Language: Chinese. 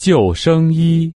救生衣。